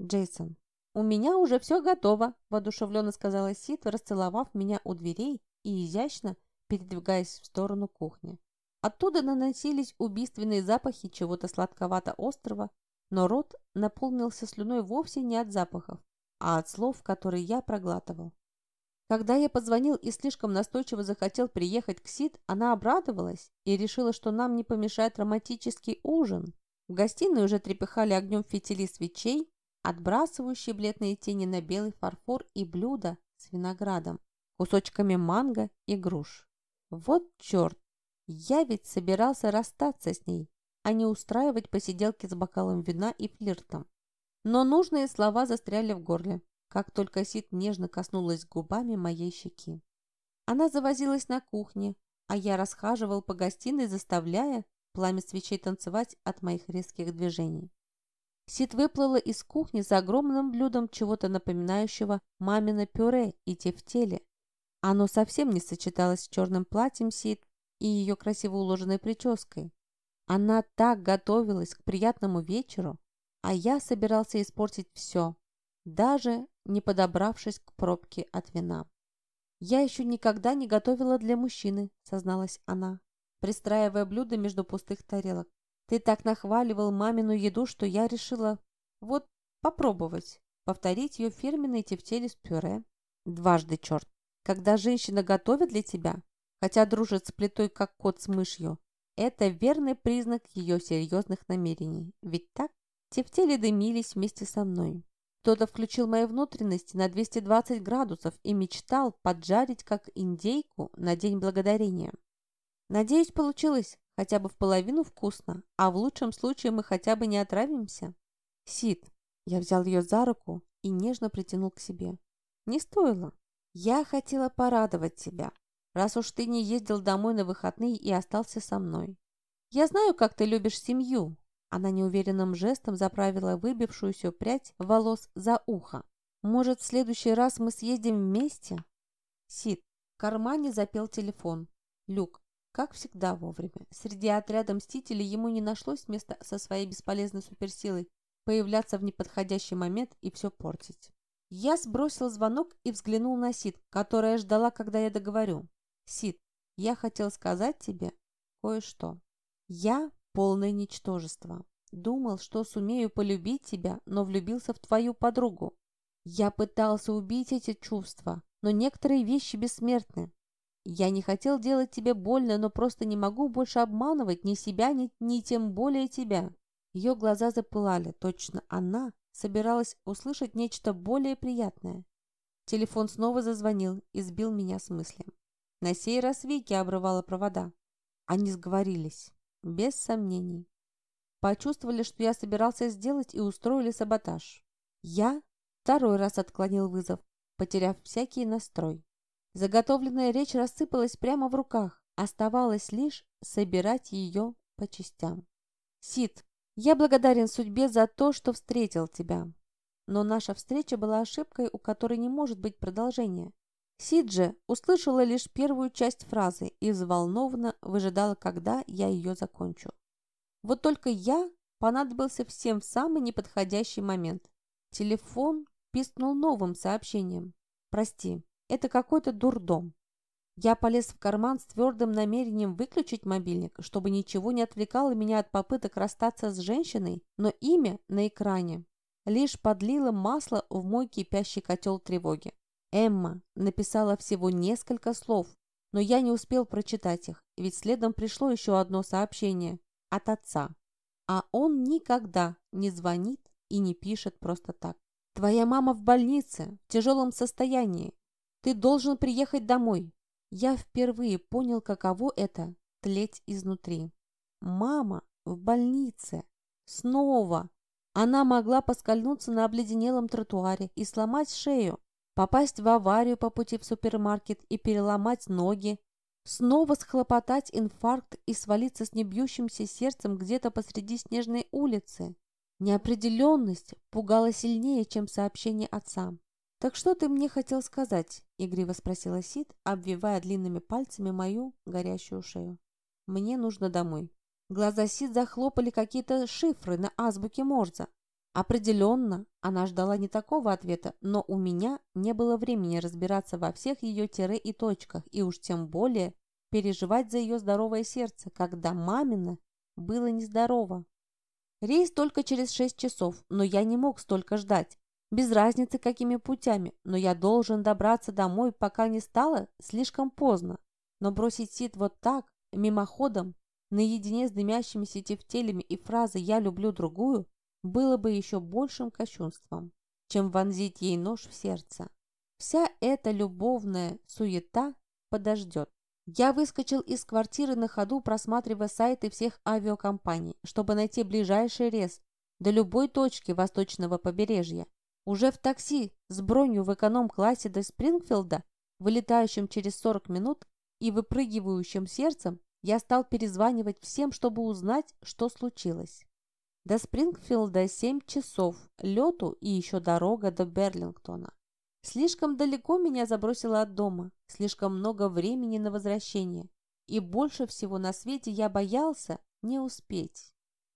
Джейсон. «У меня уже все готово», – воодушевленно сказала Сид, расцеловав меня у дверей и изящно передвигаясь в сторону кухни. Оттуда наносились убийственные запахи чего-то сладковато-острого, но рот наполнился слюной вовсе не от запахов, а от слов, которые я проглатывал. Когда я позвонил и слишком настойчиво захотел приехать к Сид, она обрадовалась и решила, что нам не помешает романтический ужин. В гостиной уже трепыхали огнем фитили свечей, отбрасывающие бледные тени на белый фарфор и блюда с виноградом, кусочками манго и груш. Вот черт! Я ведь собирался расстаться с ней, а не устраивать посиделки с бокалом вина и флиртом. Но нужные слова застряли в горле как только Сид нежно коснулась губами моей щеки. Она завозилась на кухне, а я расхаживал по гостиной, заставляя пламя свечей танцевать от моих резких движений. Сид выплыла из кухни за огромным блюдом чего-то напоминающего мамино пюре и тефтели. Оно совсем не сочеталось с черным платьем Сид и ее красиво уложенной прической. Она так готовилась к приятному вечеру, а я собирался испортить все, даже не подобравшись к пробке от вина. «Я еще никогда не готовила для мужчины», — созналась она, пристраивая блюдо между пустых тарелок. «Ты так нахваливал мамину еду, что я решила вот попробовать, повторить ее фирменные тефтели с пюре. Дважды, черт! Когда женщина готовит для тебя, хотя дружит с плитой, как кот с мышью, это верный признак ее серьезных намерений. Ведь так? Тефтели дымились вместе со мной. Кто-то включил мои внутренности на 220 градусов и мечтал поджарить как индейку на День Благодарения. Надеюсь, получилось хотя бы в половину вкусно, а в лучшем случае мы хотя бы не отравимся. Сид, я взял ее за руку и нежно притянул к себе. Не стоило. Я хотела порадовать тебя, раз уж ты не ездил домой на выходные и остался со мной. Я знаю, как ты любишь семью, она неуверенным жестом заправила выбившуюся прядь волос за ухо. «Может, в следующий раз мы съездим вместе?» Сид. В кармане запел телефон. Люк. Как всегда вовремя. Среди отряда Мстителей ему не нашлось места со своей бесполезной суперсилой появляться в неподходящий момент и все портить. Я сбросил звонок и взглянул на Сид, которая ждала, когда я договорю. Сид, я хотел сказать тебе кое-что. Я полное ничтожество. Думал, что сумею полюбить тебя, но влюбился в твою подругу. Я пытался убить эти чувства, но некоторые вещи бессмертны. Я не хотел делать тебе больно, но просто не могу больше обманывать ни себя, ни, ни тем более тебя». Ее глаза запылали. Точно она собиралась услышать нечто более приятное. Телефон снова зазвонил и сбил меня с мысли. На сей раз Вики обрывала провода. Они сговорились. Без сомнений. Почувствовали, что я собирался сделать и устроили саботаж. Я второй раз отклонил вызов, потеряв всякий настрой. Заготовленная речь рассыпалась прямо в руках. Оставалось лишь собирать ее по частям. «Сид, я благодарен судьбе за то, что встретил тебя. Но наша встреча была ошибкой, у которой не может быть продолжения. Сиджи услышала лишь первую часть фразы и взволнованно выжидала, когда я ее закончу. Вот только я понадобился всем в самый неподходящий момент. Телефон пискнул новым сообщением. «Прости, это какой-то дурдом». Я полез в карман с твердым намерением выключить мобильник, чтобы ничего не отвлекало меня от попыток расстаться с женщиной, но имя на экране лишь подлило масло в мой кипящий котел тревоги. Эмма написала всего несколько слов, но я не успел прочитать их, ведь следом пришло еще одно сообщение от отца. А он никогда не звонит и не пишет просто так. «Твоя мама в больнице, в тяжелом состоянии. Ты должен приехать домой». Я впервые понял, каково это – тлеть изнутри. Мама в больнице. Снова. Она могла поскользнуться на обледенелом тротуаре и сломать шею попасть в аварию по пути в супермаркет и переломать ноги, снова схлопотать инфаркт и свалиться с небьющимся сердцем где-то посреди снежной улицы. Неопределенность пугала сильнее, чем сообщение отца. «Так что ты мне хотел сказать?» – игриво спросила Сид, обвивая длинными пальцами мою горящую шею. «Мне нужно домой». Глаза Сид захлопали какие-то шифры на азбуке Морза. Определенно, она ждала не такого ответа, но у меня не было времени разбираться во всех ее тире и точках, и уж тем более переживать за ее здоровое сердце, когда мамина было нездорово. Рейс только через шесть часов, но я не мог столько ждать. Без разницы, какими путями, но я должен добраться домой, пока не стало слишком поздно. Но бросить Сид вот так, мимоходом, наедине с дымящимися тефтелями и фразой «я люблю другую» было бы еще большим кощунством, чем вонзить ей нож в сердце. Вся эта любовная суета подождет. Я выскочил из квартиры на ходу, просматривая сайты всех авиакомпаний, чтобы найти ближайший рейс до любой точки восточного побережья. Уже в такси с бронью в эконом-классе до Спрингфилда, вылетающим через 40 минут и выпрыгивающим сердцем, я стал перезванивать всем, чтобы узнать, что случилось. До Спрингфилда 7 часов лету и еще дорога до Берлингтона. Слишком далеко меня забросило от дома, слишком много времени на возвращение. И больше всего на свете я боялся не успеть.